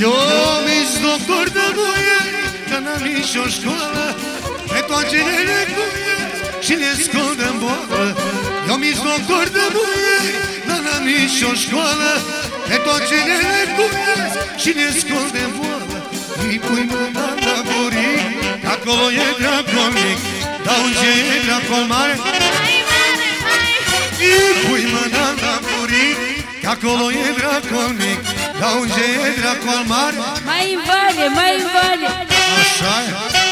Eu mi-s doctor de voie, că n-am nici o școală Pe toate le recuie și le scot în boală Eu mi-s doctor de voie, dar n-am nici o școală Pe toate le recuie și le scot în boală Îi pui mâna la da buric, da că acolo e dracul mic Dar unde e dracul mare? Îi pui mâna la da buric, că acolo e dracul mic dar unde e dracol mare? Mai în vale, mai în vale Așa e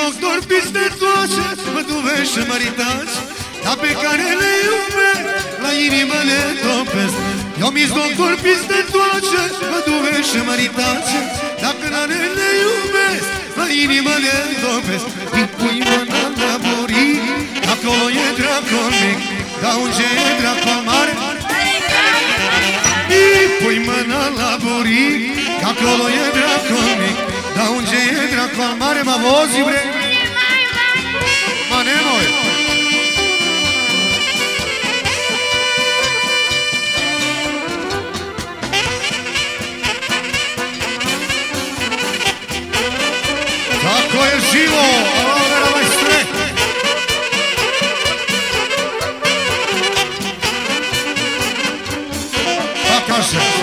doctor peste toate Mă duvești și măritați Dar pe care le iubesc La inimă le topesc Eu mi doctor peste toate Mă duvești și măritați Dacă care le iubesc La inimă le topesc Îi pui mâna la burii Acolo e dracul mic Dar unde e dracul mare? Îi pui mâna la burii Acolo e dracul mic Dar unde e dracul mare? Mă vozi, bre? živo! Pa kaže...